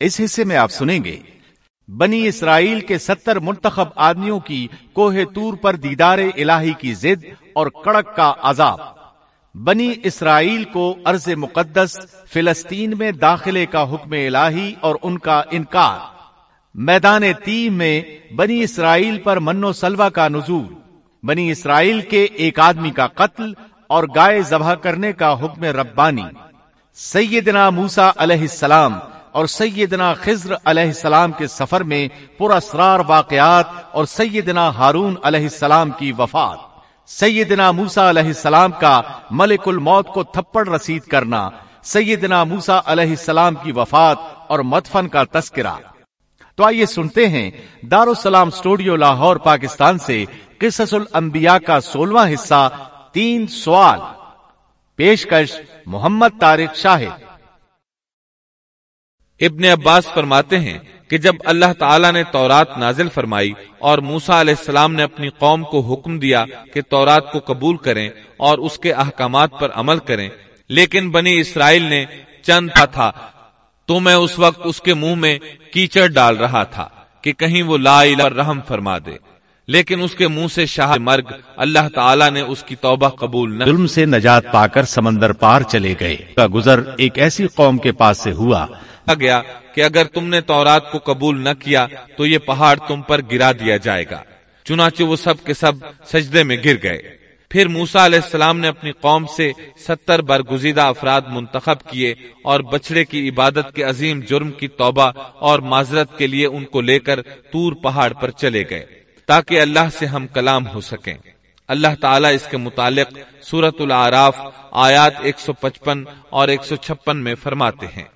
اس حصے میں آپ سنیں گے۔ بنی اسرائیل کے ستر منتخب آدمیوں کی کوہ تور پر دیدار الہی کی زد اور کڑک کا عذاب۔ بنی اسرائیل کو عرض مقدس فلسطین میں داخلے کا حکم الہی اور ان کا انکار۔ میدان تیم میں بنی اسرائیل پر من و سلوا کا نزول۔ بنی اسرائیل کے ایک آدمی کا قتل اور گائے ذبح کرنے کا حکم ربانی۔ سیدنا موسا علیہ السلام اور سیدنا خضر علیہ السلام کے سفر میں پراسرار واقعات اور سیدنا ہارون علیہ السلام کی وفات۔ سیدنا موسا علیہ السلام کا ملک الموت کو تھپڑ رسید کرنا، سیدنا موسا علیہ السلام کی وفات اور مدفن کا تذکرہ۔ تو آئیے سنتے ہیں، دارالسلام اسٹوڈیو لاہور، پاکستان سے قصص الانبیاء کا سولہواں حصہ، تین سوال۔ پیشکش، محمد طارق شاہد۔ ابن عباس فرماتے ہیں کہ جب اللہ تعالیٰ نے تورات نازل فرمائی اور موسا علیہ السلام نے اپنی قوم کو حکم دیا کہ تورات کو قبول کریں اور اس کے احکامات پر عمل کریں، لیکن بنی اسرائیل نے چند تھا تو میں اس وقت اس کے منہ میں کیچڑ ڈال رہا تھا کہ کہیں وہ لا الہ رحم فرما دے۔ لیکن اس کے منہ سے شاہ مرگ اللہ تعالیٰ نے اس کی توبہ قبول نہ ظلم سے نجات پا کر سمندر پار چلے گئے۔ کا گزر ایک ایسی قوم کے پاس سے ہوا گیا کہ اگر تم نے تورات کو قبول نہ کیا تو یہ پہاڑ تم پر گرا دیا جائے گا۔ چنانچہ وہ سب کے سب سجدے میں گر گئے۔ پھر موسا علیہ السلام نے اپنی قوم سے ستر برگزیدہ افراد منتخب کیے اور بچڑے کی عبادت کے عظیم جرم کی توبہ اور معذرت کے لیے ان کو لے کر تور پہاڑ پر چلے گئے تاکہ اللہ سے ہم کلام ہو سکیں۔ اللہ تعالیٰ اس کے متعلق سورت العراف آیات 155 اور 156 میں فرماتے ہیں۔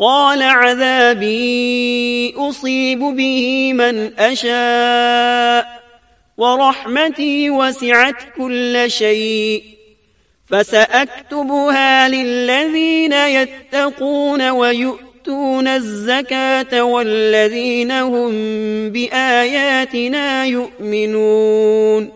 قال عذابي أصيب به من أشاء ورحمتي وسعت كل شيء فسأكتبها للذين يتقون ويؤتون الزكاة والذين هم بآياتنا يؤمنون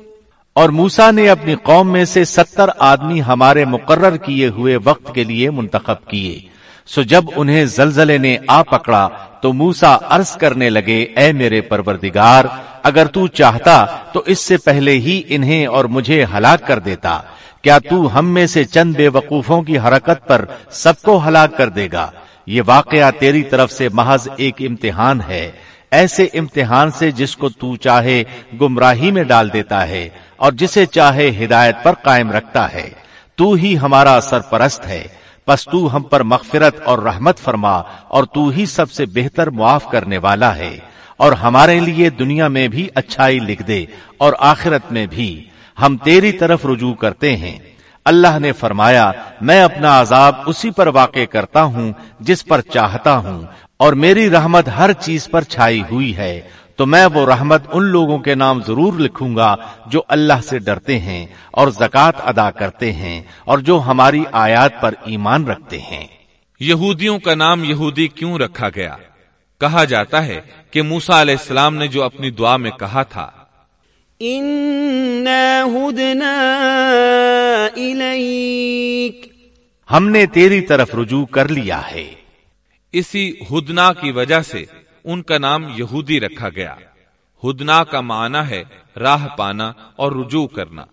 اور موسا نے اپنی قوم میں سے ستر آدمی ہمارے مقرر کیے ہوئے وقت کے لیے منتخب کیے۔ سو جب انہیں زلزلے نے آ پکڑا تو موسا عرض کرنے لگے، اے میرے پروردگار، اگر تو چاہتا تو اس سے پہلے ہی انہیں اور مجھے ہلاک کر دیتا۔ کیا تو ہم میں سے چند بے وقوفوں کی حرکت پر سب کو ہلاک کر دے گا؟ یہ واقعہ تیری طرف سے محض ایک امتحان ہے۔ ایسے امتحان سے جس کو تو چاہے گمراہی میں ڈال دیتا ہے اور جسے چاہے ہدایت پر قائم رکھتا ہے۔ تو ہی ہمارا سرپرست ہے۔ پس تو ہم پر مغفرت اور رحمت فرما اور تو ہی سب سے بہتر معاف کرنے والا ہے اور ہمارے لیے دنیا میں بھی اچھائی لکھ دے اور آخرت میں بھی۔ ہم تیری طرف رجوع کرتے ہیں۔ اللہ نے فرمایا، میں اپنا عذاب اسی پر واقع کرتا ہوں جس پر چاہتا ہوں اور میری رحمت ہر چیز پر چھائی ہوئی ہے۔ تو میں وہ رحمت ان لوگوں کے نام ضرور لکھوں گا جو اللہ سے ڈرتے ہیں اور زکوٰۃ ادا کرتے ہیں اور جو ہماری آیات پر ایمان رکھتے ہیں۔ یہودیوں کا نام یہودی کیوں رکھا گیا؟ کہا جاتا ہے کہ موسا علیہ السلام نے جو اپنی دعا میں کہا تھا۔ ہم نے تیری طرف رجوع کر لیا ہے۔ اسی ہدنا کی وجہ سے ان کا نام یہودی رکھا گیا۔ ہدنا کا معنی ہے راہ پانا اور رجوع کرنا۔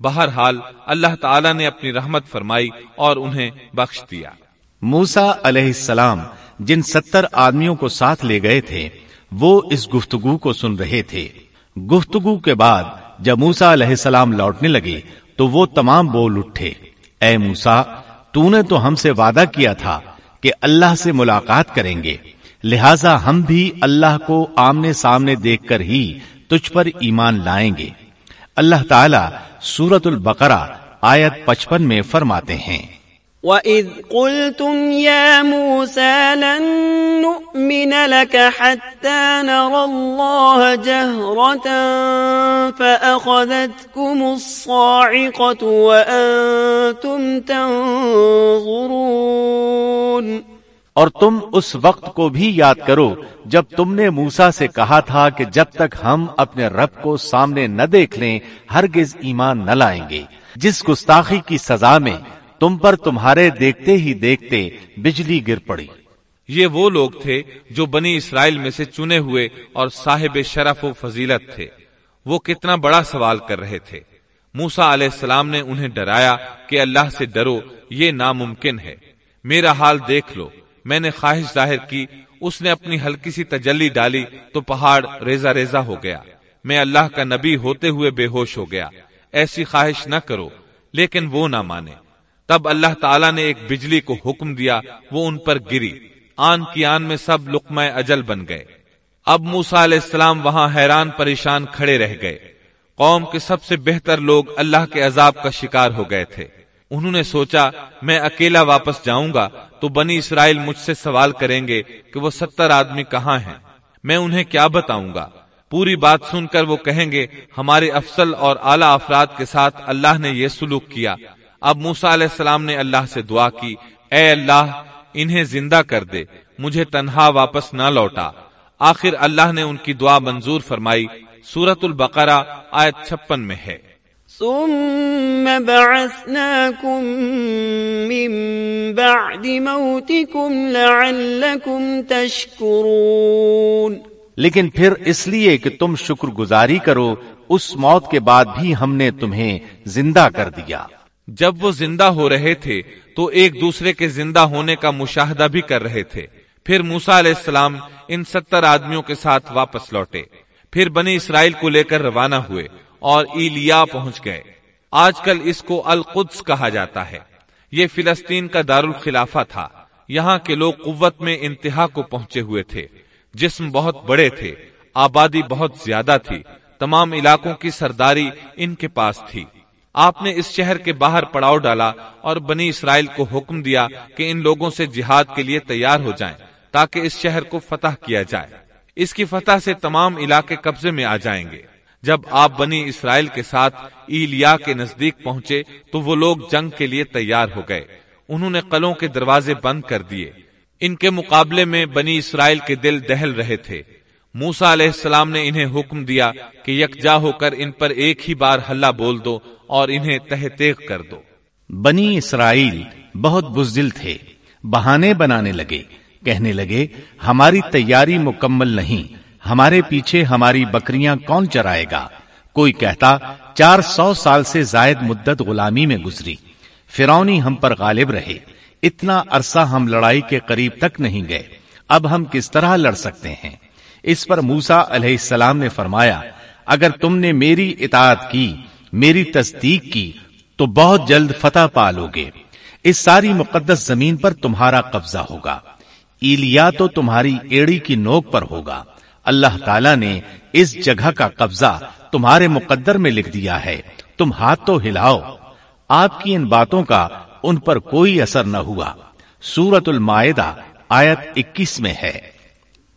بہرحال اللہ تعالیٰ نے اپنی رحمت فرمائی اور انہیں بخش دیا۔ موسا علیہ السلام جن ستر آدمیوں کو ساتھ لے گئے تھے، وہ اس گفتگو کو سن رہے تھے۔ گفتگو کے بعد جب موسا علیہ السلام لوٹنے لگے، تو وہ تمام بول اٹھے۔ اے موسا تو نے تو ہم سے وعدہ کیا تھا کہ اللہ سے ملاقات کریں گے۔ لہذا ہم بھی اللہ کو آمنے سامنے دیکھ کر ہی تجھ پر ایمان لائیں گے۔ اللہ تعالی سورت البقرہ آیت پچپن میں فرماتے ہیں۔ وَإِذْ قُلْتُمْ يَا مُوسَى لَن نُؤْمِنَ لَكَ حَتَّى نَرَى اللَّهَ جَهْرَةً فَأَخَذَتْكُمُ الصَّاعِقَةُ وَأَنْتُمْ تَنْظُرُونَ۔ اور تم اس وقت کو بھی یاد کرو جب تم نے موسا سے کہا تھا کہ جب تک ہم اپنے رب کو سامنے نہ دیکھ لیں، ہرگز ایمان نہ لائیں گے۔ جس گستاخی کی سزا میں تم پر تمہارے دیکھتے ہی دیکھتے بجلی گر پڑی۔ یہ وہ لوگ تھے جو بنی اسرائیل میں سے چنے ہوئے اور صاحب شرف و فضیلت تھے۔ وہ کتنا بڑا سوال کر رہے تھے۔ موسا علیہ السلام نے انہیں ڈرایا کہ اللہ سے ڈرو، یہ ناممکن ہے۔ میرا حال دیکھ لو۔ میں نے خواہش ظاہر کی، اس نے اپنی ہلکی سی تجلی ڈالی تو پہاڑ ریزا ریزا ہو گیا۔ میں اللہ کا نبی ہوتے ہوئے بے ہوش ہو گیا۔ ایسی خواہش نہ کرو، لیکن وہ نہ مانے۔ تب اللہ تعالیٰ نے ایک بجلی کو حکم دیا، وہ ان پر گری۔ آن کی آن میں سب لقمہ اجل بن گئے۔ اب موسا علیہ السلام وہاں حیران پریشان کھڑے رہ گئے۔ قوم کے سب سے بہتر لوگ اللہ کے عذاب کا شکار ہو گئے تھے۔ انہوں نے سوچا، میں اکیلا واپس جاؤں گا تو بنی اسرائیل مجھ سے سوال کریں گے کہ وہ ستر آدمی کہاں ہیں؟ میں انہیں کیا بتاؤں گا؟ پوری بات سن کر وہ کہیں گے، ہمارے افسل اور اعلی افراد کے ساتھ اللہ نے یہ سلوک کیا۔ اب موسا علیہ السلام نے اللہ سے دعا کی، اے اللہ، انہیں زندہ کر دے، مجھے تنہا واپس نہ لوٹا۔ آخر اللہ نے ان کی دعا منظور فرمائی۔ سورت البقرہ، آیت چھپن میں ہے۔ ثم بعثناكم من بعد موتكم لعلكم تشكرون لیکن پھر اس لیے کہ تم شکر گزاری کرو اس موت کے بعد بھی ہم نے تمہیں زندہ کر دیا۔ جب وہ زندہ ہو رہے تھے تو ایک دوسرے کے زندہ ہونے کا مشاہدہ بھی کر رہے تھے۔ پھر موسا علیہ السلام ان ستر آدمیوں کے ساتھ واپس لوٹے۔ پھر بنی اسرائیل کو لے کر روانہ ہوئے۔ اور ایلیا پہنچ گئے۔ آج کل اس کو القدس کہا جاتا ہے۔ یہ فلسطین کا دارالخلافہ تھا۔ یہاں کے لوگ قوت میں انتہا کو پہنچے ہوئے تھے۔ جسم بہت بڑے تھے۔ آبادی بہت زیادہ تھی۔ تمام علاقوں کی سرداری ان کے پاس تھی۔ آپ نے اس شہر کے باہر پڑاؤ ڈالا اور بنی اسرائیل کو حکم دیا کہ ان لوگوں سے جہاد کے لیے تیار ہو جائیں تاکہ اس شہر کو فتح کیا جائے۔ اس کی فتح سے تمام علاقے قبضے میں آ جائیں گے۔ جب آپ بنی اسرائیل کے ساتھ ایلیا کے نزدیک پہنچے تو وہ لوگ جنگ کے لیے تیار ہو گئے۔ انہوں نے قلوں کے دروازے بند کر دیے۔ ان کے مقابلے میں بنی اسرائیل کے دل دہل رہے تھے۔ موسا علیہ السلام نے انہیں حکم دیا کہ یکجا ہو کر ان پر ایک ہی بار ہلہ بول دو اور انہیں تہ کر دو۔ بنی اسرائیل بہت بزدل تھے، بہانے بنانے لگے، کہنے لگے، ہماری تیاری مکمل نہیں۔ ہمارے پیچھے ہماری بکریاں کون چرائے گا؟ کوئی کہتا، چار سو سال سے زائد مدت غلامی میں گزری۔ فرونی ہم پر غالب رہے۔ اتنا عرصہ ہم لڑائی کے قریب تک نہیں گئے۔ اب ہم کس طرح لڑ سکتے ہیں؟ اس پر موسا علیہ السلام نے فرمایا، اگر تم نے میری اطاعت کی، میری تصدیق کی، تو بہت جلد فتح پالو گے۔ اس ساری مقدس زمین پر تمہارا قبضہ ہوگا۔ ایلیا تو تمہاری ایڑی کی نوک پر ہوگا۔ اللہ تعالیٰ نے اس جگہ کا قبضہ تمہارے مقدر میں لکھ دیا ہے۔ تم ہاتھ تو ہلاؤ۔ آپ کی ان باتوں کا ان پر کوئی اثر نہ ہوا۔ سورت المائدہ، آیت اکیس میں ہے۔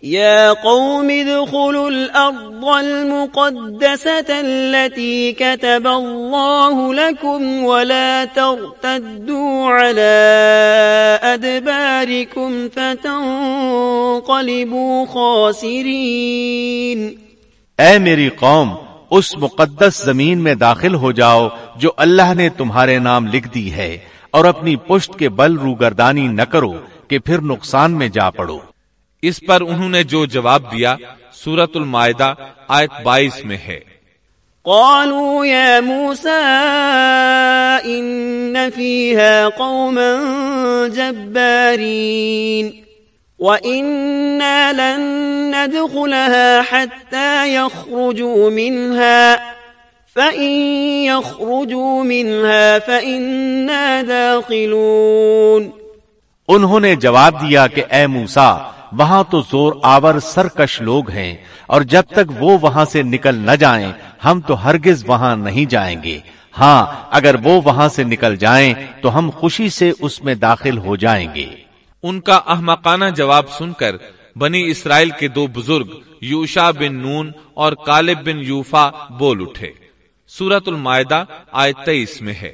يا قوم ادخلوا الأرض المقدسة التي كتب الله لكم ولا ترتدوا على أدباركم فتنقلبوا خاسرين. اے میری قوم، اس مقدس زمین میں داخل ہو جاؤ جو اللہ نے تمہارے نام لکھ دی ہے اور اپنی پشت کے بل روگردانی نہ کرو کہ پھر نقصان میں جا پڑو۔ اس پر انہوں نے جو جواب دیا سورت المائدہ آیت بائیس میں ہے۔ قالوا يا موسى إن فيها قوما جبارين وَإِنَّا لَن نَّدْخُلَهَا حَتَّى يَخْرُجُوا مِنْهَا فَإِن يَخْرُجُوا مِنْهَا فَإِنَّا دَاخِلُونَ۔ انہوں نے جواب دیا کہ اے موسا وہاں تو زور آور سرکش لوگ ہیں، اور جب تک وہ وہاں سے نکل نہ جائیں، ہم تو ہرگز وہاں نہیں جائیں گے۔ ہاں اگر وہ وہاں سے نکل جائیں، تو ہم خوشی سے اس میں داخل ہو جائیں گے۔ ان کا احمقانہ جواب سن کر بنی اسرائیل کے دو بزرگ، یوشا بن نون اور کالب بن یوفا بول اٹھے۔ سورت المائدہ، آیت تیئیس میں ہے۔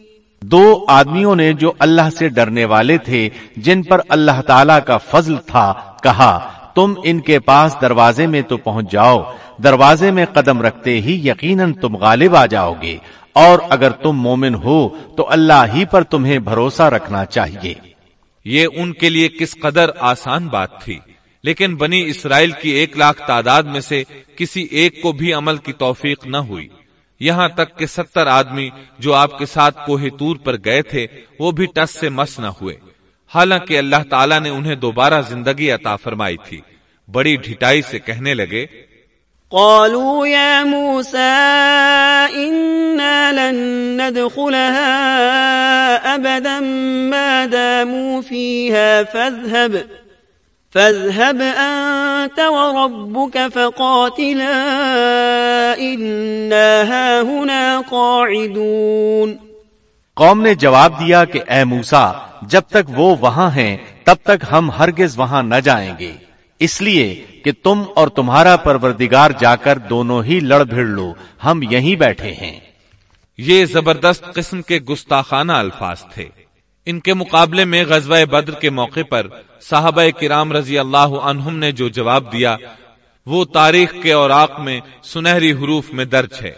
دو آدمیوں نے جو اللہ سے ڈرنے والے تھے، جن پر اللہ تعالی کا فضل تھا، کہا، تم ان کے پاس دروازے میں تو پہنچ جاؤ، دروازے میں قدم رکھتے ہی یقیناً تم غالب آ جاؤ گے، اور اگر تم مومن ہو تو اللہ ہی پر تمہیں بھروسہ رکھنا چاہیے۔ یہ ان کے لیے کس قدر آسان بات تھی، لیکن بنی اسرائیل کی ایک لاکھ تعداد میں سے کسی ایک کو بھی عمل کی توفیق نہ ہوئی۔ یہاں تک کہ ستر آدمی جو آپ کے ساتھ کوہ تور پر گئے تھے، وہ بھی ٹس سے مس نہ ہوئے۔ حالانکہ اللہ تعالیٰ نے انہیں دوبارہ زندگی عطا فرمائی تھی۔ بڑی ڈھٹائی سے کہنے لگے، قالوا يا موسى إنا لن ندخلها أبدا ما داموا فيها، فاذهب۔ فاذهب أنت وربك فقاتلا إنا هاهنا قاعدون. قوم نے جواب دیا کہ اے موسا جب تک وہ وہاں ہیں تب تک ہم ہرگز وہاں نہ جائیں گے۔ اس لیے کہ تم اور تمہارا پروردگار جا کر دونوں ہی لڑ بھیڑ لو ہم یہیں بیٹھے ہیں۔ یہ زبردست قسم کے گستاخانہ الفاظ تھے۔ ان کے مقابلے میں غزوہ بدر کے موقع پر صحابہ کرام رضی اللہ عنہم نے جو جواب دیا، وہ تاریخ کے اوراق میں سنہری حروف میں درج ہے۔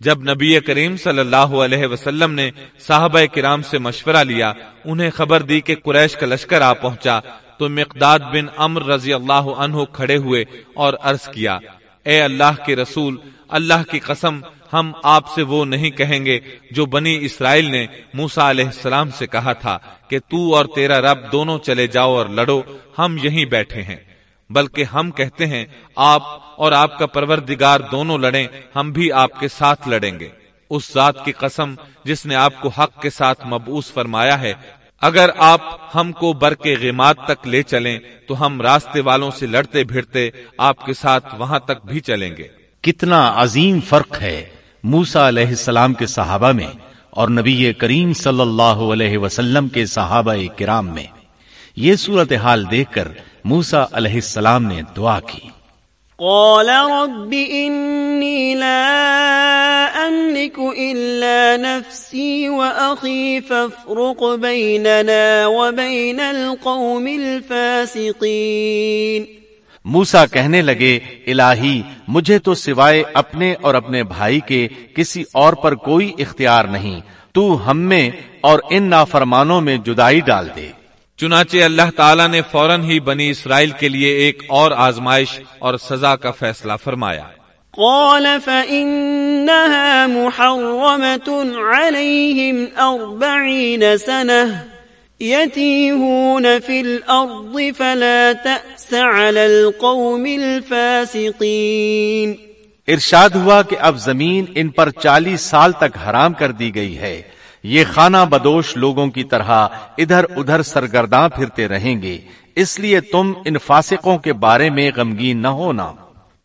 جب نبی کریم صلی اللہ علیہ وسلم نے صحابہ کرام سے مشورہ لیا، انہیں خبر دی کہ قریش کا لشکر آ پہنچا، تو مقداد بن امر رضی اللہ عنہ کھڑے ہوئے اور عرض کیا، اے اللہ کے رسول، اللہ کی قسم ہم آپ سے وہ نہیں کہیں گے جو بنی اسرائیل نے موسا علیہ السلام سے کہا تھا کہ تو اور تیرا رب دونوں چلے جاؤ اور لڑو، ہم یہیں بیٹھے ہیں۔ بلکہ ہم کہتے ہیں، آپ اور آپ کا پروردگار دونوں لڑیں، ہم بھی آپ کے ساتھ لڑیں گے۔ اس ذات کی قسم جس نے آپ کو حق کے ساتھ مبوس فرمایا ہے، اگر آپ ہم کو بر کے غیمات تک لے چلیں، تو ہم راستے والوں سے لڑتے بھیڑتے آپ کے ساتھ وہاں تک بھی چلیں گے۔ کتنا عظیم فرق ہے۔ موسا علیہ السلام کے صحابہ میں اور نبی کریم صلی اللہ علیہ وسلم کے صحابہ کرام میں۔ یہ صورتحال دیکھ کر موسا علیہ السلام نے دعا کی۔ قال رب انی لا املك الا نفسي واخي فافرق بيننا وبين القوم الفاسقين۔ موسا کہنے لگے الہی مجھے تو سوائے اپنے اور اپنے بھائی کے کسی اور پر کوئی اختیار نہیں۔ تو ہم میں اور ان نافرمانوں میں جدائی ڈال دے۔ چنانچہ اللہ تعالیٰ نے فوراً ہی بنی اسرائیل کے لیے ایک اور آزمائش اور سزا کا فیصلہ فرمایا۔ قال فإنها محرمة عليهم أربعين سنة۔ يتيهون في الأرض فلا تأس على القوم الفاسقين ارشاد ہوا کہ اب زمین ان پر چالیس سال تک حرام کر دی گئی ہے۔ یہ خانہ بدوش لوگوں کی طرح ادھر ادھر سرگرداں پھرتے رہیں گے۔ اس لیے تم ان فاسقوں کے بارے میں غمگین نہ ہونا۔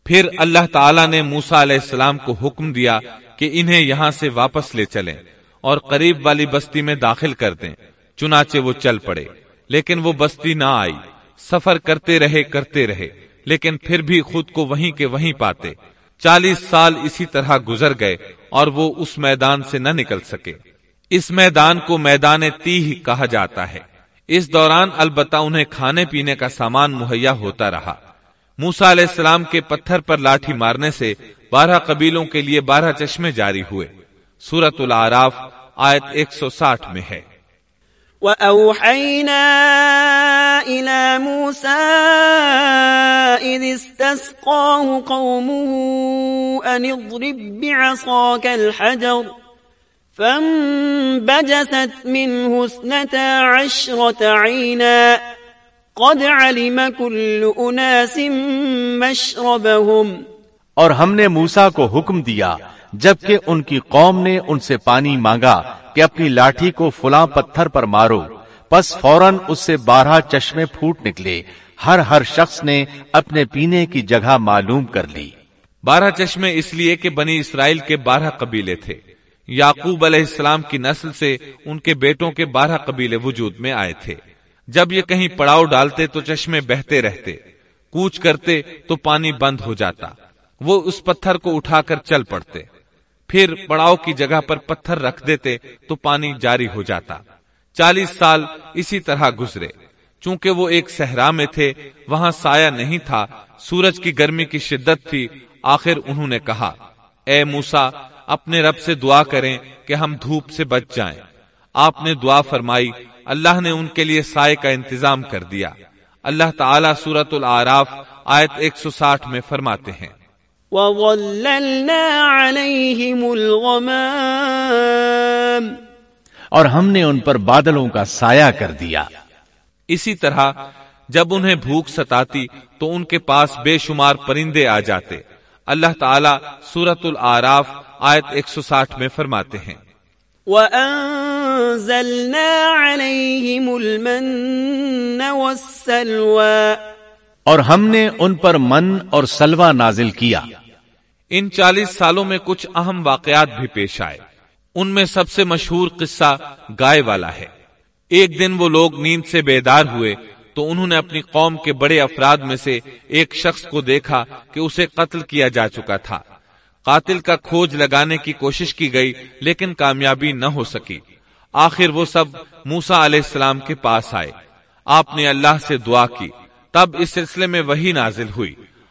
پھر اللہ تعالیٰ نے موسا علیہ السلام کو حکم دیا کہ انہیں یہاں سے واپس لے چلیں اور قریب والی بستی میں داخل کر دیں۔ چنانچہ وہ چل پڑے۔ لیکن وہ بستی نہ آئی۔ سفر کرتے رہے کرتے رہے۔ لیکن پھر بھی خود کو وہیں کے وہیں پاتے۔ چالیس سال اسی طرح گزر گئے اور وہ اس میدان سے نہ نکل سکے۔ اس میدان کو میدان تیہ کہا جاتا ہے۔ اس دوران البتہ انہیں کھانے پینے کا سامان مہیا ہوتا رہا۔ موسا علیہ السلام کے پتھر پر لاٹھی مارنے سے بارہ قبیلوں کے لیے بارہ چشمے جاری ہوئے۔ سورت العراف آیت 160 میں ہے۔ وَأَوْحَيْنَا إِلَى مُوسَىٰ إِذِ اسْتَسْقَاهُ قَوْمُهُ أَنِ اضْرِبْ بِعَصَاكَ الْحَجَرَ فَانْبَجَسَتْ مِنْهُ اثْنَتَا عَشْرَةَ عَيْنًا قد علم كل اناس مشربهم اور ہم نے موسا کو حکم دیا جبکہ ان کی قوم نے ان سے پانی مانگا کہ اپنی لاٹھی کو فلاں پتھر پر مارو۔ پس فوراً اس سے بارہ چشمے پھوٹ نکلے۔ ہر ہر شخص نے اپنے پینے کی جگہ معلوم کر لی۔ بارہ چشمے اس لیے کہ بنی اسرائیل کے بارہ قبیلے تھے۔ یعقوب علیہ السلام کی نسل سے ان کے بیٹوں کے بارہ قبیلے وجود میں آئے تھے۔ جب یہ کہیں پڑاؤ ڈالتے تو چشمے بہتے رہتے۔ کوچ کرتے تو پانی بند ہو جاتا۔ وہ اس پتھر کو اٹھا کر چل پڑتے۔ پھر پڑاؤ کی جگہ پر پتھر رکھ دیتے تو پانی جاری ہو جاتا۔ چالیس سال اسی طرح گزرے۔ چونکہ وہ ایک صحرا میں تھے، وہاں سایہ نہیں تھا، سورج کی گرمی کی شدت تھی، آخر انہوں نے کہا، اے موسا اپنے رب سے دعا کریں کہ ہم دھوپ سے بچ جائیں۔ آپ نے دعا فرمائی، اللہ نے ان کے لیے سائے کا انتظام کر دیا۔ اللہ تعالیٰ سورت العراف آیت 160 میں فرماتے ہیں۔ وَظَلَّلْنَا عَلَيْهِمُ الْغَمَامِ۔ اور ہم نے ان پر بادلوں کا سایہ کر دیا۔ اسی طرح جب انہیں بھوک ستاتی تو ان کے پاس بے شمار پرندے آ جاتے۔ اللہ تعالیٰ سورت العراف آیت 160 میں فرماتے ہیں۔ وَأَنزَلْنَا عَلَيْهِمُ الْمَنَّ وَالسَّلْوَى۔ اور ہم نے ان پر من اور سلوہ نازل کیا۔ ان چالیس سالوں میں کچھ اہم واقعات بھی پیش آئے۔ ان میں سب سے مشہور قصہ گائے والا ہے۔ ایک دن وہ لوگ نیند سے بیدار ہوئے تو انہوں نے اپنی قوم کے بڑے افراد میں سے ایک شخص کو دیکھا کہ اسے قتل کیا جا چکا تھا۔ قاتل کا کھوج لگانے کی کوشش کی گئی لیکن کامیابی نہ ہو سکی۔ آخر وہ سب موسا علیہ السلام کے پاس آئے۔ آپ نے اللہ سے دعا کی۔ تب اس سلسلے میں وہی نازل ہوئی۔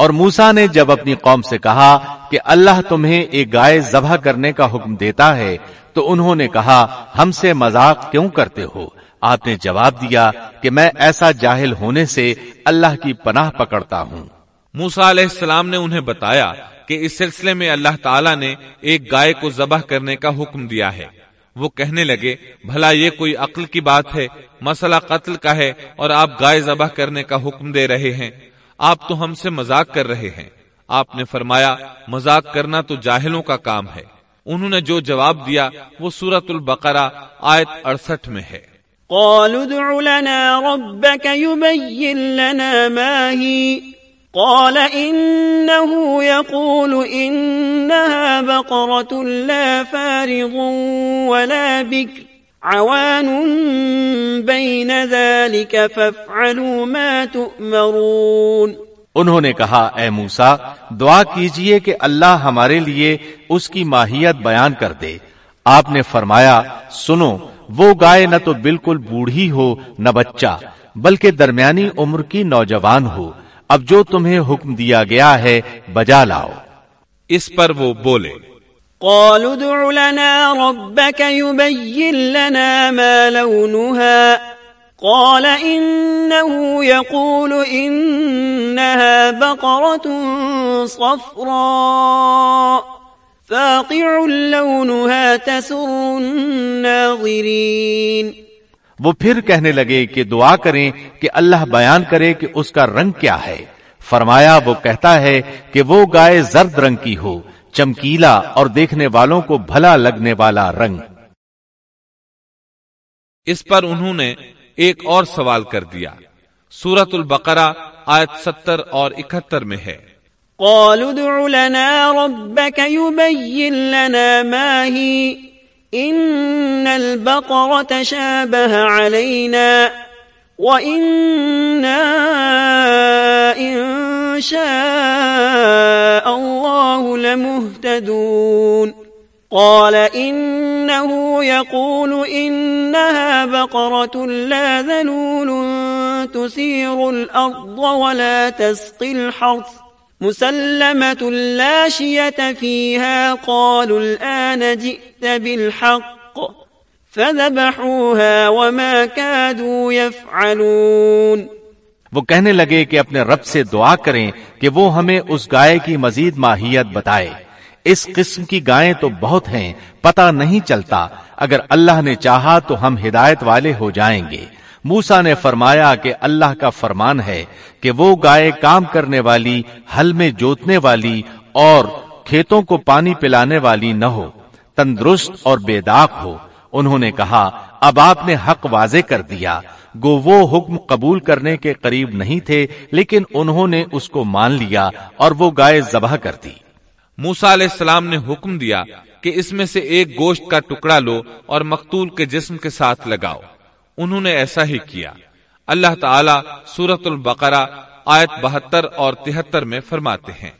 اور موسا نے جب اپنی قوم سے کہا کہ اللہ تمہیں ایک گائے ذبح کرنے کا حکم دیتا ہے، تو انہوں نے کہا، ہم سے مذاق کیوں کرتے ہو؟ آپ نے جواب دیا کہ میں ایسا جاہل ہونے سے اللہ کی پناہ پکڑتا ہوں۔ موسا علیہ السلام نے انہیں بتایا کہ اس سلسلے میں اللہ تعالیٰ نے ایک گائے کو ذبح کرنے کا حکم دیا ہے۔ وہ کہنے لگے، بھلا یہ کوئی عقل کی بات ہے؟ مسئلہ قتل کا ہے اور آپ گائے ذبح کرنے کا حکم دے رہے ہیں۔ آپ تو ہم سے مذاق کر رہے ہیں۔ آپ نے فرمایا، مذاق کرنا تو جاہلوں کا کام ہے۔ انہوں نے جو جواب دیا، وہ سورت البقرہ، آیت اڑسٹھ میں ہے۔ قالوا ادع لنا ربك يبين لنا ما هي۔ قال، إنه يقول، إنها بقرة لا فارغ ولا بكر۔ عوان بين ذلك فافعلوا ما تؤمرون۔ انہوں نے کہا اے موسا دعا کیجیے کہ اللہ ہمارے لیے اس کی ماہیت بیان کر دے۔ آپ نے فرمایا سنو وہ گائے نہ تو بالکل بوڑھی ہو نہ بچہ بلکہ درمیانی عمر کی نوجوان ہو۔ اب جو تمہیں حکم دیا گیا ہے بجا لاؤ۔ اس پر وہ بولے قالوا ادع لنا ربك يبين لنا ما لونها. قال إنه يقول إنها بقرة صفراء. فاقع لونها تسر الناظرين. وہ پھر کہنے لگے کہ دعا کریں کہ اللہ بیان کرے کہ اس کا رنگ کیا ہے۔ فرمایا، وہ کہتا ہے کہ وہ گائے زرد رنگ کی ہو۔ چمکیلا اور دیکھنے والوں کو بھلا لگنے والا رنگ۔ اس پر انہوں نے ایک اور سوال کر دیا۔ سورت البقرہ آیت ستر اور اکہتر میں ہے۔ قالوا ادع لنا ربك يبين لنا ما هي۔ إن البقرة تشابه علينا۔ وإنا إن شاء الله لمهتدون قال إنه يقول إنها بقرة لا ذلول تثير الأرض ولا تسقي الحرث مسلمة لا شية فيها قالوا الآن جئت بالحق فذبحوها وما كادوا يفعلون۔ وہ کہنے لگے کہ اپنے رب سے دعا کریں کہ وہ ہمیں اس گائے کی مزید ماہیت بتائے۔ اس قسم کی گائیں تو بہت ہیں، پتہ نہیں چلتا۔ اگر اللہ نے چاہا تو ہم ہدایت والے ہو جائیں گے۔ موسا نے فرمایا کہ اللہ کا فرمان ہے کہ وہ گائے کام کرنے والی، ہل میں جوتنے والی اور کھیتوں کو پانی پلانے والی نہ ہو، تندرست اور بے داغ ہو۔ انہوں نے کہا، اب آپ نے حق واضح کر دیا۔ گو وہ حکم قبول کرنے کے قریب نہیں تھے، لیکن انہوں نے اس کو مان لیا اور وہ گائے ذبح کر دی۔ موسا علیہ السلام نے حکم دیا کہ اس میں سے ایک گوشت کا ٹکڑا لو اور مقتول کے جسم کے ساتھ لگاؤ۔ انہوں نے ایسا ہی کیا۔ اللہ تعالی سورت البقرہ آیت بہتر اور تہتر میں فرماتے ہیں۔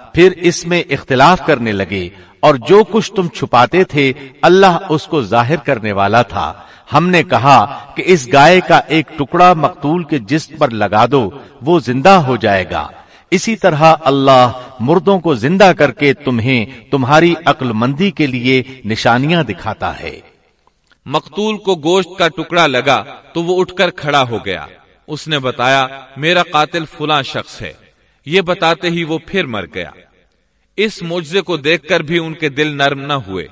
پھر اس میں اختلاف کرنے لگے اور جو کچھ تم چھپاتے تھے، اللہ اس کو ظاہر کرنے والا تھا۔ ہم نے کہا کہ اس گائے کا ایک ٹکڑا مقتول کے جسم پر لگا دو، وہ زندہ ہو جائے گا۔ اسی طرح اللہ مردوں کو زندہ کر کے تمہیں تمہاری عقل مندی کے لیے نشانیاں دکھاتا ہے۔ مقتول کو گوشت کا ٹکڑا لگا تو وہ اٹھ کر کھڑا ہو گیا۔ اس نے بتایا، میرا قاتل فلاں شخص ہے۔ یہ بتاتے ہی وہ پھر مر گیا۔ اس معجزے کو دیکھ کر بھی ان کے دل نرم نہ ہوئے۔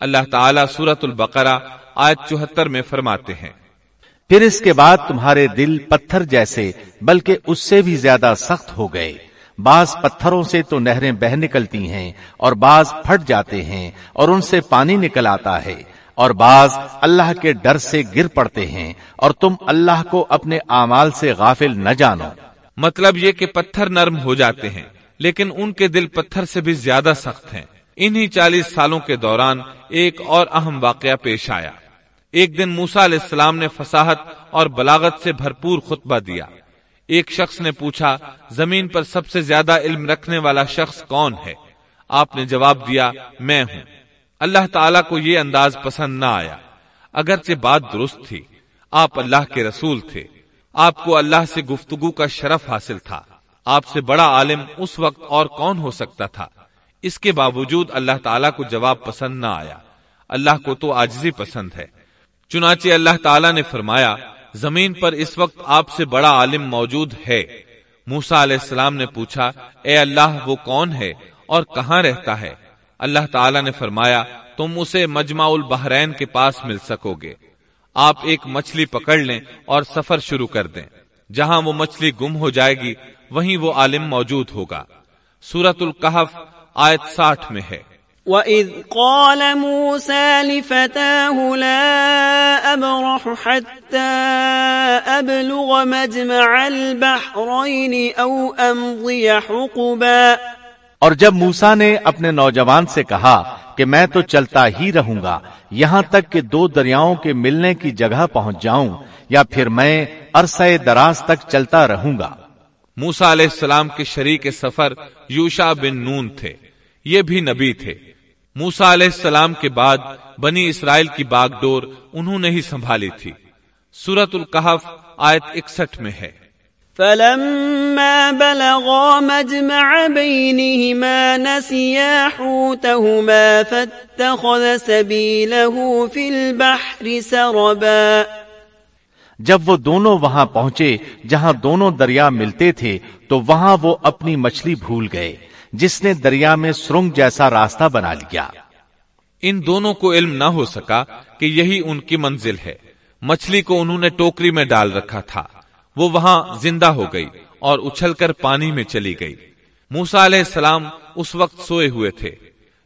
اللہ تعالیٰ سورت البقرہ آیت چوہتر میں فرماتے ہیں۔ پھر اس کے بعد تمہارے دل پتھر جیسے، بلکہ اس سے بھی زیادہ سخت ہو گئے۔ بعض پتھروں سے تو نہریں بہ نکلتی ہیں، اور بعض پھٹ جاتے ہیں، اور ان سے پانی نکل آتا ہے۔ اور بعض اللہ کے ڈر سے گر پڑتے ہیں، اور تم اللہ کو اپنے اعمال سے غافل نہ جانو۔ مطلب یہ کہ پتھر نرم ہو جاتے ہیں، لیکن ان کے دل پتھر سے بھی زیادہ سخت ہیں۔ انہی چالیس سالوں کے دوران ایک اور اہم واقعہ پیش آیا۔ ایک دن موسا علیہ السلام نے فساحت اور بلاغت سے بھرپور خطبہ دیا۔ ایک شخص نے پوچھا، زمین پر سب سے زیادہ علم رکھنے والا شخص کون ہے؟ آپ نے جواب دیا، میں ہوں۔ اللہ تعالیٰ کو یہ انداز پسند نہ آیا۔ اگرچہ بات درست تھی، آپ اللہ کے رسول تھے۔ آپ کو اللہ سے گفتگو کا شرف حاصل تھا۔ آپ سے بڑا عالم اس وقت اور کون ہو سکتا تھا۔ اس کے باوجود اللہ تعالیٰ کو جواب پسند نہ آیا۔ اللہ کو تو آجزی پسند ہے۔ چنانچہ اللہ تعالیٰ نے فرمایا، زمین پر اس وقت آپ سے بڑا عالم موجود ہے۔ موسا علیہ السلام نے پوچھا، اے اللہ، وہ کون ہے اور کہاں رہتا ہے؟ اللہ تعالیٰ نے فرمایا، تم اسے مجمع البحرین کے پاس مل سکو گے۔ آپ ایک مچھلی پکڑ لیں اور سفر شروع کر دیں۔ جہاں وہ مچھلی گم ہو جائے گی، وہیں وہ عالم موجود ہوگا۔ سورت القحف آیت ساٹھ میں ہے۔ وَإِذْ قَالَ مُوسَى لِفَتَاهُ لَا أَبْرَحُ حَتَّى أَبْلُغَ مَجْمَعَ الْبَحْرَيْنِ أَوْ أَمْضِيَ حُقُبًا اور جب موسا نے اپنے نوجوان سے کہا کہ میں تو چلتا ہی رہوں گا، یہاں تک کہ دو دریاؤں کے ملنے کی جگہ پہنچ جاؤں، یا پھر میں عرصہ دراز تک چلتا رہوں گا۔ موسا علیہ السلام کے شریک سفر یوشا بن نون تھے۔ یہ بھی نبی تھے۔ موسا علیہ السلام کے بعد بنی اسرائیل کی باغ ڈور انہوں نے ہی سنبھالی تھی۔ سورت القحف آیت اکسٹھ میں ہے۔ فلما بلغا مجمع بينهما نسيا حوتهما فاتخذ سبيله في البحر سربا جب وہ دونوں وہاں پہنچے جہاں دونوں دریا ملتے تھے تو وہاں وہ اپنی مچھلی بھول گئے جس نے دریا میں سرنگ جیسا راستہ بنا لیا۔ ان دونوں کو علم نہ ہو سکا کہ یہی ان کی منزل ہے۔ مچھلی کو انہوں نے ٹوکری میں ڈال رکھا تھا۔ وہ وہاں زندہ ہو گئی اور اچھل کر پانی میں چلی گئی۔ موسا علیہ السلام اس وقت سوئے ہوئے تھے۔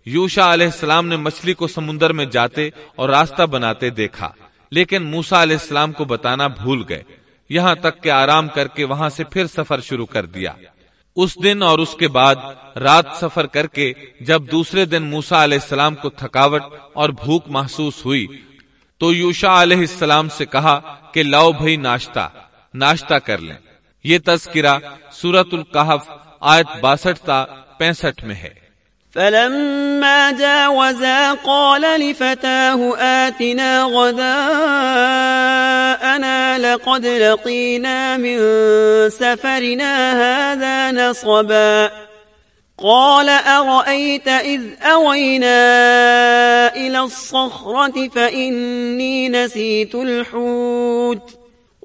یوشا علیہ السلام نے مچھلی کو سمندر میں جاتے اور راستہ بناتے دیکھا، لیکن موسا علیہ السلام کو بتانا بھول گئے۔ یہاں تک کہ آرام کر کے وہاں سے پھر سفر شروع کر دیا۔ اس دن اور اس کے بعد رات سفر کر کے جب دوسرے دن موسا علیہ السلام کو تھکاوٹ اور بھوک محسوس ہوئی، تو یوشا علیہ السلام سے کہا کہ لاؤ بھائی ناشتہ۔ ناشتہ کر لیں۔ یہ تذکرہ سورت القحف آیت باسٹھ تا پینسٹھ میں ہے۔ فلما جاوزا قال لفتاه آتنا غداءنا لقد لقينا من سفرنا هذا نصبا قال أرأيت إذ أوينا إلى الصخرة فإني نسيت الحوت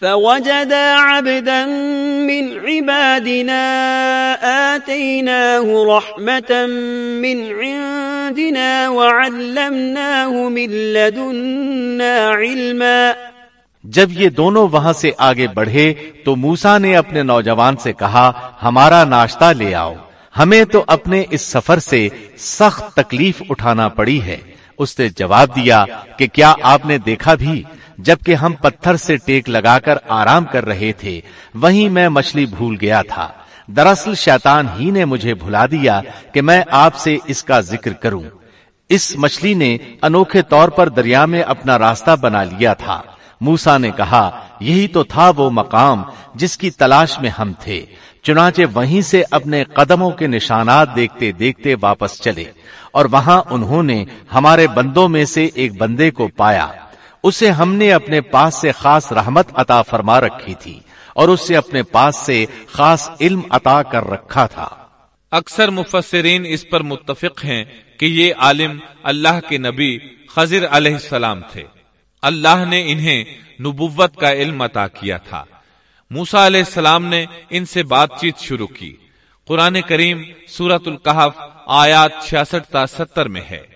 فوجدا عبدا من عبادنا آتيناه رحمة من عندنا وعلمناه من لدنا علما۔ جب یہ دونوں وہاں سے آگے بڑھے تو موسا نے اپنے نوجوان سے کہا، ہمارا ناشتہ لے آؤ۔ ہمیں تو اپنے اس سفر سے سخت تکلیف اٹھانا پڑی ہے۔ اس نے جواب دیا کہ کیا آپ نے دیکھا بھی؟ جبکہ ہم پتھر سے ٹیک لگا کر آرام کر رہے تھے، وہیں میں مچھلی بھول گیا تھا۔ دراصل شیطان ہی نے مجھے بھلا دیا کہ میں آپ سے اس کا ذکر کروں۔ اس مچھلی نے انوکھے طور پر دریا میں اپنا راستہ بنا لیا تھا۔ موسا نے کہا، یہی تو تھا وہ مقام جس کی تلاش میں ہم تھے۔ چنانچہ وہیں سے اپنے قدموں کے نشانات دیکھتے دیکھتے واپس چلے اور وہاں انہوں نے ہمارے بندوں میں سے ایک بندے کو پایا۔ اسے ہم نے اپنے پاس سے خاص رحمت عطا فرما رکھی تھی اور اس سے اپنے پاس سے خاص علم عطا کر رکھا تھا۔ اکثر مفسرین اس پر متفق ہیں کہ یہ عالم اللہ کے نبی خضر علیہ السلام تھے۔ اللہ نے انہیں نبوت کا علم عطا کیا تھا۔ موسا علیہ السلام نے ان سے بات چیت شروع کی۔ قرآن کریم سورت القحف آیات چھیاسٹھ تا ستر میں ہے۔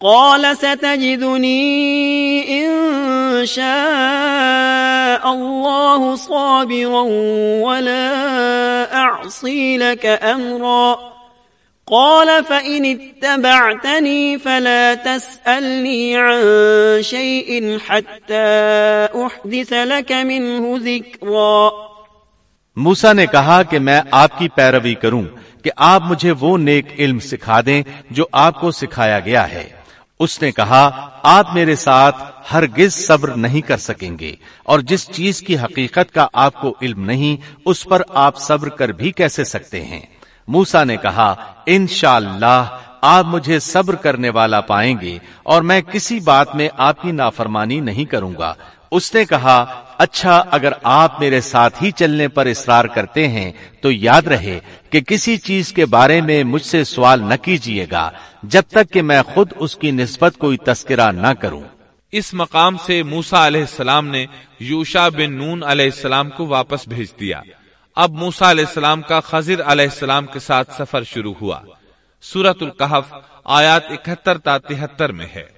قال ستجدني إن شاء الله صابرا ولا أعصي لك أمرا. قال فإن اتبعتني فلا تسألني عن شيء حتى أحدث لك منه ذكرا. موسا نے کہا کہ میں آپ کی پیروی کروں کہ آپ مجھے وہ نیک علم سکھا دیں جو آپ کو سکھایا گیا ہے۔ اس نے کہا، آپ میرے ساتھ ہرگز صبر نہیں کر سکیں گے، اور جس چیز کی حقیقت کا آپ کو علم نہیں، اس پر آپ صبر کر بھی کیسے سکتے ہیں؟ موسا نے کہا، انشاءاللہ، آپ مجھے صبر کرنے والا پائیں گے، اور میں کسی بات میں آپ کی نافرمانی نہیں کروں گا۔ اس نے کہا اچھا اگر آپ میرے ساتھ ہی چلنے پر اصرار کرتے ہیں تو یاد رہے کہ کسی چیز کے بارے میں مجھ سے سوال نہ کیجیے گا جب تک کہ میں خود اس کی نسبت کوئی تذکرہ نہ کروں۔ اس مقام سے موسا علیہ السلام نے یوشا بن نون علیہ السلام کو واپس بھیج دیا۔ اب موسا علیہ السلام کا خضر علیہ السلام کے ساتھ سفر شروع ہوا۔ سورت القحف آیات اکہتر تا تہتر میں ہے۔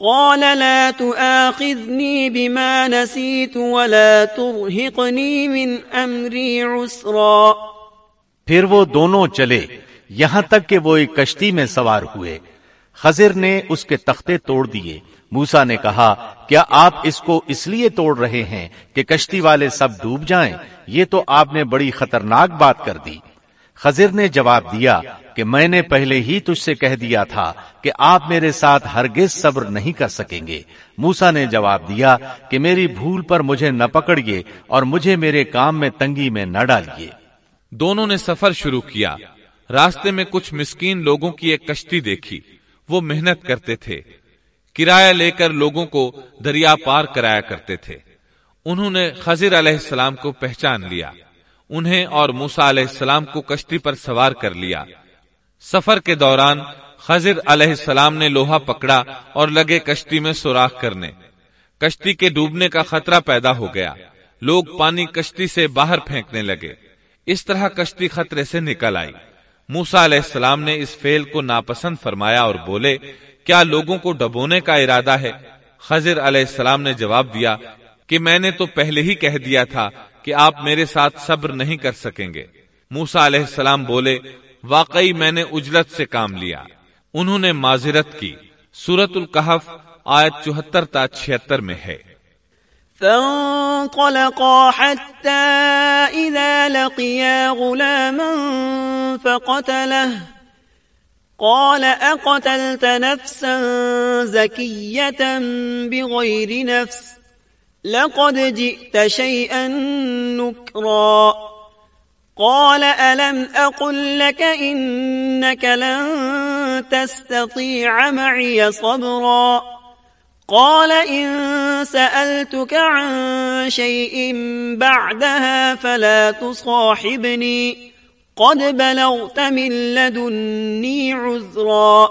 قال لا تؤاخذني بما نسيت ولا ترهقني من أمري عسرا۔ پھر وہ دونوں چلے، یہاں تک کہ وہ ایک کشتی میں سوار ہوئے۔ خزر نے اس کے تختے توڑ دیے۔ موسا نے کہا، کیا آپ اس کو اس لیے توڑ رہے ہیں کہ کشتی والے سب ڈوب جائیں؟ یہ تو آپ نے بڑی خطرناک بات کر دی۔ خزر نے جواب دیا کہ میں نے پہلے ہی تجھ سے کہہ دیا تھا کہ آپ میرے ساتھ ہرگز صبر نہیں کر سکیں گے۔ موسا نے جواب دیا کہ میری بھول پر مجھے نہ پکڑیے اور مجھے میرے کام میں تنگی میں نہ ڈالیے۔ دونوں نے سفر شروع کیا۔ راستے میں کچھ مسکین لوگوں کی ایک کشتی دیکھی۔ وہ محنت کرتے تھے۔ کرایہ لے کر لوگوں کو دریا پار کرایا کرتے تھے۔ انہوں نے خضر علیہ السلام کو پہچان لیا۔ انہیں اور موسا علیہ السلام کو کشتی پر سوار کر لیا۔ سفر کے دوران خضر علیہ السلام نے لوہا پکڑا اور لگے کشتی میں سوراخ کرنے۔ کشتی کے ڈوبنے کا خطرہ پیدا ہو گیا۔ لوگ پانی کشتی سے باہر پھینکنے لگے۔ اس طرح کشتی خطرے سے نکل آئی۔ موسا علیہ السلام نے اس فیل کو ناپسند فرمایا اور بولے، کیا لوگوں کو ڈبونے کا ارادہ ہے؟ خضر علیہ السلام نے جواب دیا، کہ میں نے تو پہلے ہی کہہ دیا تھا کہ آپ میرے ساتھ صبر نہیں کر سکیں گے۔ موسا علیہ السلام بولے واقعی میں نے اجرت سے کام لیا۔ انہوں نے معذرت کی۔ سورت القحف آیت چوہتر تا چھتر میں ہے۔ فانطلقا حتى إذا لقيا غلاما فقتله۔ قال أقتلت نفسا زكية بغير نفس؟ لقد جئت شيئا نكرا۔ قال، ألم أقل لك إنك لن تستطيع معي صبرا؟ قال، إن سألتك عن شيء بعدها فلا تصاحبني. قد بلغت من لدني عذرا.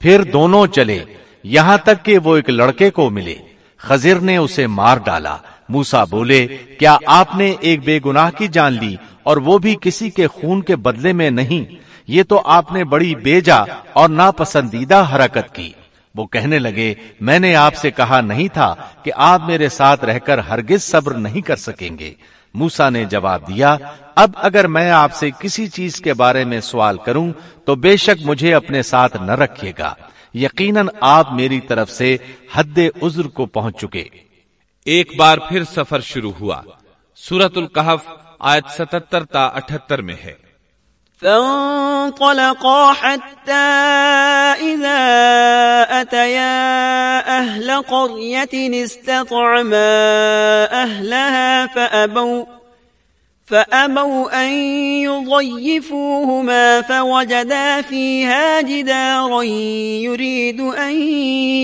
پھر دونوں چلے، یہاں تک کہ وہ ایک لڑکے کو ملے خزر نے اسے مار ڈالا۔ موسا بولے، کیا آپ نے ایک بے گناہ کی جان لی اور وہ بھی کسی کے خون کے بدلے میں نہیں؟ یہ تو آپ نے بڑی بیجا اور ناپسندیدہ حرکت کی۔ وہ کہنے لگے، میں نے آپ سے کہا نہیں تھا کہ آپ میرے ساتھ رہ کر ہرگز صبر نہیں کر سکیں گے۔ موسا نے جواب دیا، اب اگر میں آپ سے کسی چیز کے بارے میں سوال کروں تو بے شک مجھے اپنے ساتھ نہ رکھیے گا۔ یقیناً آپ میری طرف سے حد عذر کو پہنچ چکے۔ ایک بار پھر سفر شروع ہوا۔ سورت القحف آیت ستتر تا اٹھتر میں ہے۔ فانطلقا حتى إذا أتيا أهل قرية استطعما أهلها فأبوا فأبوا أن يضيفوهما فوجدا فيها جدارا يريد أن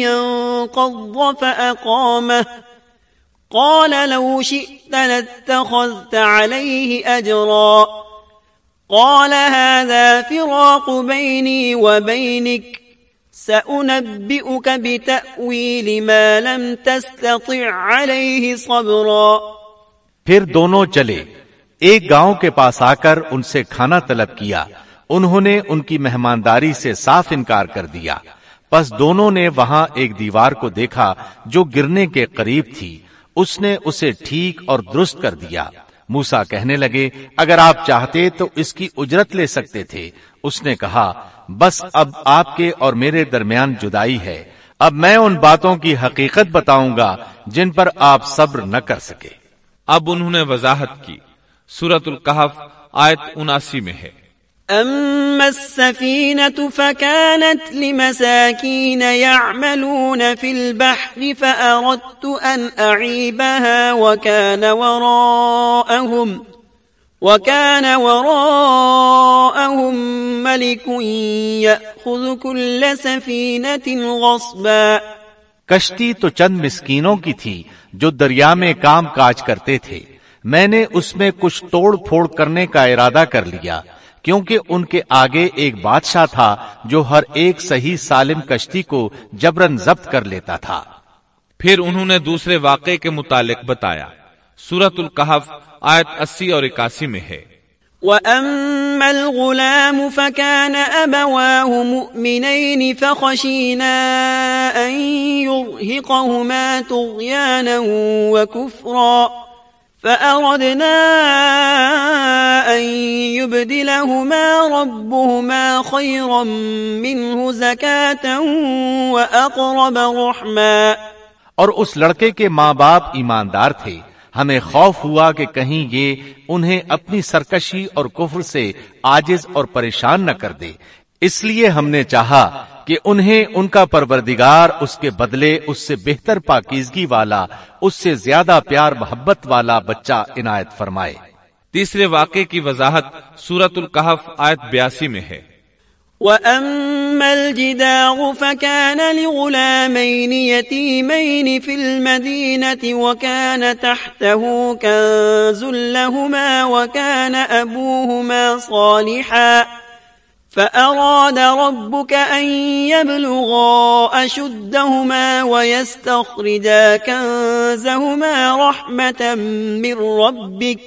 ينقض فأقامه. قال لو شئت لاتخذت عليه أجرا. قال هذا فراق بيني وبينك. سأنبئك بتأويل ما لم تستطع عليه صبرا. پھر دونوں چلے. ایک گاؤں کے پاس آ کر ان سے کھانا طلب کیا. انہوں نے ان کی مہمانداری سے صاف انکار کر دیا. پس دونوں نے وہاں ایک دیوار کو دیکھا جو گرنے کے قریب تھی. اس نے اسے ٹھیک اور درست کر دیا۔ موسا کہنے لگے، اگر آپ چاہتے تو اس کی اجرت لے سکتے تھے۔ اس نے کہا، بس اب آپ کے اور میرے درمیان جدائی ہے۔ اب میں ان باتوں کی حقیقت بتاؤں گا جن پر آپ صبر نہ کر سکے۔ اب انہوں نے وضاحت کی۔ سورت القحف آیت اناسی میں ہے۔ أما السفينة فكانت لمساكين يعملون في البحر فأردت أن أعيبها وكان وراءهم وكان وراءهم ملك يأخذ كل سفينة غصبا کشتی تو چند مسکینوں کی تھی جو دریا میں کام کاج کرتے تھے۔ میں نے اس میں کچھ توڑ پھوڑ کرنے کا ارادہ کر لیا۔ کیونکہ ان کے آگے ایک بادشاہ تھا جو ہر ایک صحیح سالم کشتی کو جبرن ضبط کر لیتا تھا۔ پھر انہوں نے دوسرے واقعے کے متعلق بتایا۔ سورت القحف آیت اسی اور اکاسی میں ہے۔ وأما الغلام فكان أبواه مؤمنين فخشينا أن يرهقهما طغيانا وكفرا۔ فأردنا أن يبدلهما ربهما خيرا منه زكاة وأقرب رحما اور اس لڑکے کے ماں باپ ایماندار تھے۔ ہمیں خوف ہوا کہ کہیں یہ انہیں اپنی سرکشی اور کفر سے آجز اور پریشان نہ کر دے۔ اس لیے ہم نے چاہا کہ انہیں ان کا پروردگار اس کے بدلے اس سے بہتر پاکیزگی والا اس سے زیادہ پیار محبت والا بچہ عنایت فرمائے۔ تیسرے واقعے کی وضاحت سورت القحف آیت بیاسی میں ہے۔ وَأَمَّا الْجِدَاغُ فَكَانَ لِغُلَامَيْنِ يَتِيمَيْنِ فِي الْمَدِينَةِ وَكَانَ تَحْتَهُ كَنْزٌ لَهُمَا وَكَانَ أَبُوهُمَا صَالِحًا۔ فأراد ربك أن يبلغا أشدهما ويستخرجا كنزهما رحمة من ربك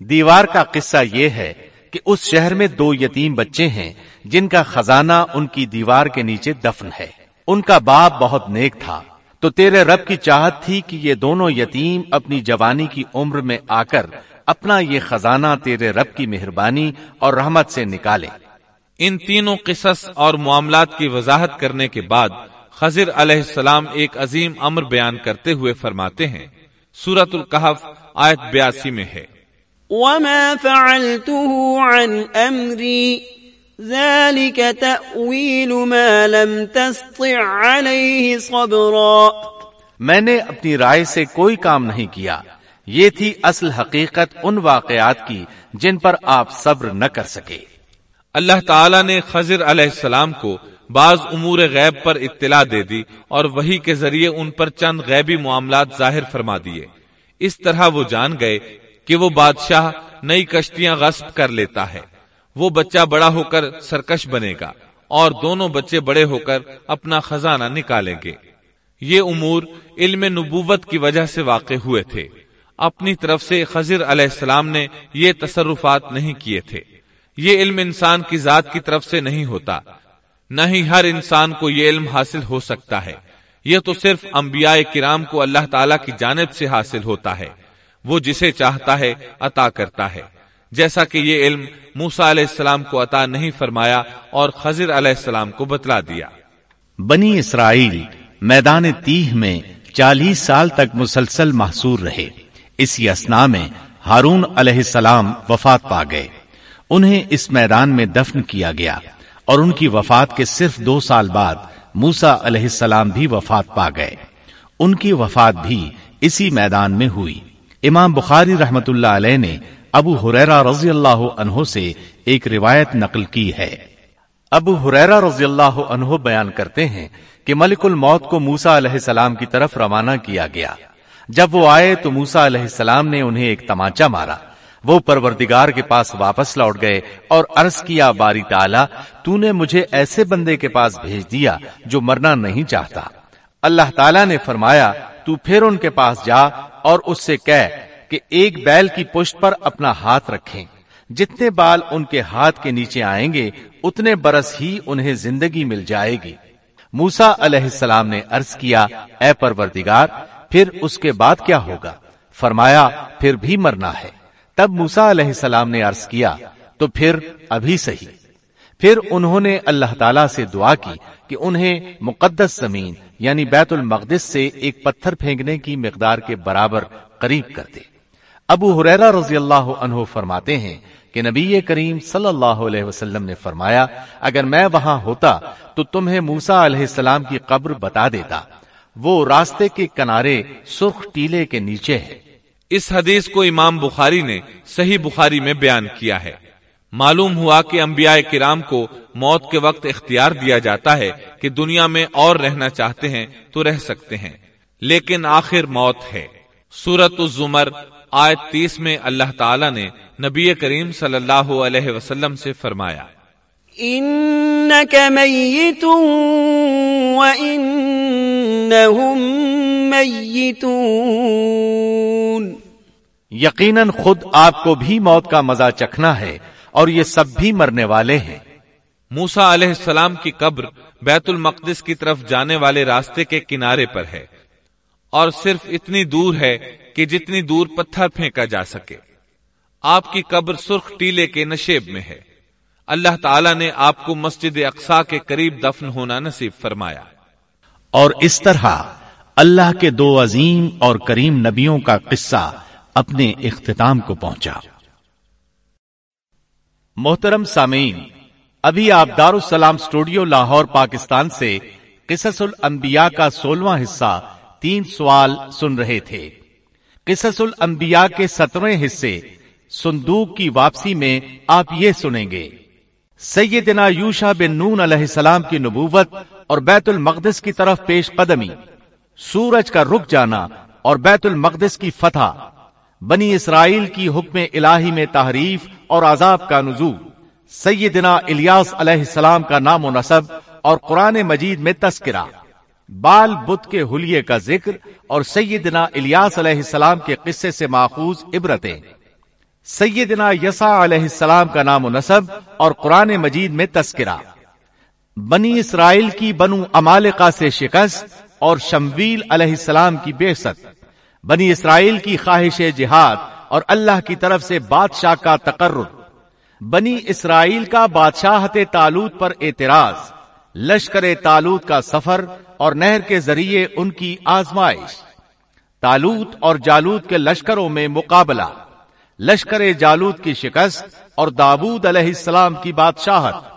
دیوار کا قصہ یہ ہے کہ اس شہر میں دو یتیم بچے ہیں جن کا خزانہ ان کی دیوار کے نیچے دفن ہے۔ ان کا باپ بہت نیک تھا۔ تو تیرے رب کی چاہت تھی کہ یہ دونوں یتیم اپنی جوانی کی عمر میں آ کر اپنا یہ خزانہ تیرے رب کی مہربانی اور رحمت سے نکالے ان تینوں قصص اور معاملات کی وضاحت کرنے کے بعد خضر علیہ السلام ایک عظیم امر بیان کرتے ہوئے فرماتے ہیں۔ سورت القحف آیت بیاسی میں ہے۔ وما فعلته عن امری ذلك تأویل ما لم تستع علیہ صبرا۔ میں نے اپنی رائے سے کوئی کام نہیں کیا۔ یہ تھی اصل حقیقت ان واقعات کی جن پر آپ صبر نہ کر سکے۔ اللہ تعالیٰ نے خضر علیہ السلام کو بعض امور غیب پر اطلاع دے دی اور وہی کے ذریعے ان پر چند غیبی معاملات ظاہر فرما دیے۔ اس طرح وہ جان گئے کہ وہ بادشاہ نئی کشتیاں غصب کر لیتا ہے۔ وہ بچہ بڑا ہو کر سرکش بنے گا اور دونوں بچے بڑے ہو کر اپنا خزانہ نکالیں گے۔ یہ امور علم نبوت کی وجہ سے واقع ہوئے تھے۔ اپنی طرف سے خضر علیہ السلام نے یہ تصرفات نہیں کیے تھے۔ یہ علم انسان کی ذات کی طرف سے نہیں ہوتا۔ نہ ہی ہر انسان کو یہ علم حاصل ہو سکتا ہے۔ یہ تو صرف انبیاء کرام کو اللہ تعالیٰ کی جانب سے حاصل ہوتا ہے۔ وہ جسے چاہتا ہے عطا کرتا ہے۔ جیسا کہ یہ علم موسا علیہ السلام کو عطا نہیں فرمایا اور خضر علیہ السلام کو بتلا دیا۔ بنی اسرائیل میدان تیہ میں چالیس سال تک مسلسل محصور رہے۔ اسی اسنا میں ہارون علیہ السلام وفات پا گئے۔ انہیں اس میدان میں دفن کیا گیا اور ان کی وفات کے صرف دو سال بعد موسا علیہ السلام بھی وفات پا گئے۔ ان کی وفات بھی اسی میدان میں ہوئی۔ امام بخاری رحمت اللہ علیہ نے ابو حریرا رضی اللہ عنہ سے ایک روایت نقل کی ہے۔ ابو حریرا رضی اللہ عنہ بیان کرتے ہیں کہ ملک الموت کو موسا علیہ السلام کی طرف روانہ کیا گیا۔ جب وہ آئے تو موسا علیہ السلام نے انہیں ایک تماچا مارا۔ وہ پروردگار کے پاس واپس لوٹ گئے اور عرض کیا، باری تالا تو نے مجھے ایسے بندے کے پاس بھیج دیا جو مرنا نہیں چاہتا۔ اللہ تعالیٰ نے فرمایا، تو پھر ان کے پاس جا اور اس سے کہہ کہ ایک بیل کی پشت پر اپنا ہاتھ رکھیں۔ جتنے بال ان کے ہاتھ کے نیچے آئیں گے، اتنے برس ہی انہیں زندگی مل جائے گی۔ موسا علیہ السلام نے عرض کیا، اے پروردگار، پھر اس کے بعد کیا ہوگا؟ فرمایا، پھر بھی مرنا ہے۔ تب موسا علیہ السلام نے عرض کیا، تو پھر ابھی صحیح۔ پھر انہوں نے اللہ تعالی سے دعا کی کہ انہیں مقدس زمین یعنی بیت المقدس سے ایک پتھر پھینکنے کی مقدار کے برابر قریب کر دے۔ ابو حریرا رضی اللہ عنہ فرماتے ہیں کہ نبی کریم صلی اللہ علیہ وسلم نے فرمایا، اگر میں وہاں ہوتا تو تمہیں موسا علیہ السلام کی قبر بتا دیتا۔ وہ راستے کے کنارے سرخ ٹیلے کے نیچے ہے۔ اس حدیث کو امام بخاری نے صحیح بخاری میں بیان کیا ہے۔ معلوم ہوا کہ انبیاء کرام کو موت کے وقت اختیار دیا جاتا ہے کہ دنیا میں اور رہنا چاہتے ہیں تو رہ سکتے ہیں، لیکن آخر موت ہے۔ سورت الزمر آیت تیس میں اللہ تعالی نے نبی کریم صلی اللہ علیہ وسلم سے فرمایا۔ انك ميت وانهم ميتون. یقیناً خود آپ کو بھی موت کا مزہ چکھنا ہے اور یہ سب بھی مرنے والے ہیں۔ موسا علیہ السلام کی قبر بیت المقدس کی طرف جانے والے راستے کے کنارے پر ہے۔ اور صرف اتنی دور ہے کہ جتنی دور پتھر پھینکا جا سکے۔ آپ کی قبر سرخ ٹیلے کے نشیب میں ہے۔ اللہ تعالیٰ نے آپ کو مسجد اقسا کے قریب دفن ہونا نصیب فرمایا۔ اور اس طرح اللہ کے دو عظیم اور کریم نبیوں کا قصہ اپنے اختتام کو پہنچا۔ محترم سامعین، ابھی آپ دارالسلام اسٹوڈیو لاہور، پاکستان سے قصص الانبیاء کا سولہواں حصہ تین سوال سن رہے تھے۔ قصص الانبیاء کے سترویں حصے صندوق کی واپسی میں آپ یہ سنیں گے۔ سیدنا یوشا بن نون علیہ السلام کی نبوت اور بیت المقدس کی طرف پیش قدمی، سورج کا رک جانا اور بیت المقدس کی فتح، بنی اسرائیل کی حکم الہی میں تحریف اور عذاب کا نزول، سیدنا الیاس علیہ السلام کا نام و نصب اور قرآن مجید میں تذکرہ، بال بدھ کے حلیے کا ذکر اور سیدنا الیاس علیہ السلام کے قصے سے ماخوذ عبرتیں۔ سیدنا یسا علیہ السلام کا نام و نصب اور قرآن مجید میں تذکرہ۔ بنی اسرائیل کی بنو امالکا سے شکست اور شمویل علیہ السلام کی بے ست بنی اسرائیل کی خواہش جہاد اور اللہ کی طرف سے بادشاہ کا تقرر۔ بنی اسرائیل کا بادشاہت تالوت پر اعتراض۔ لشکر تالوت کا سفر اور نہر کے ذریعے ان کی آزمائش۔ تالوت اور جالوت کے لشکروں میں مقابلہ۔ لشکر جالود کی شکست اور دابود علیہ السلام کی بادشاہت۔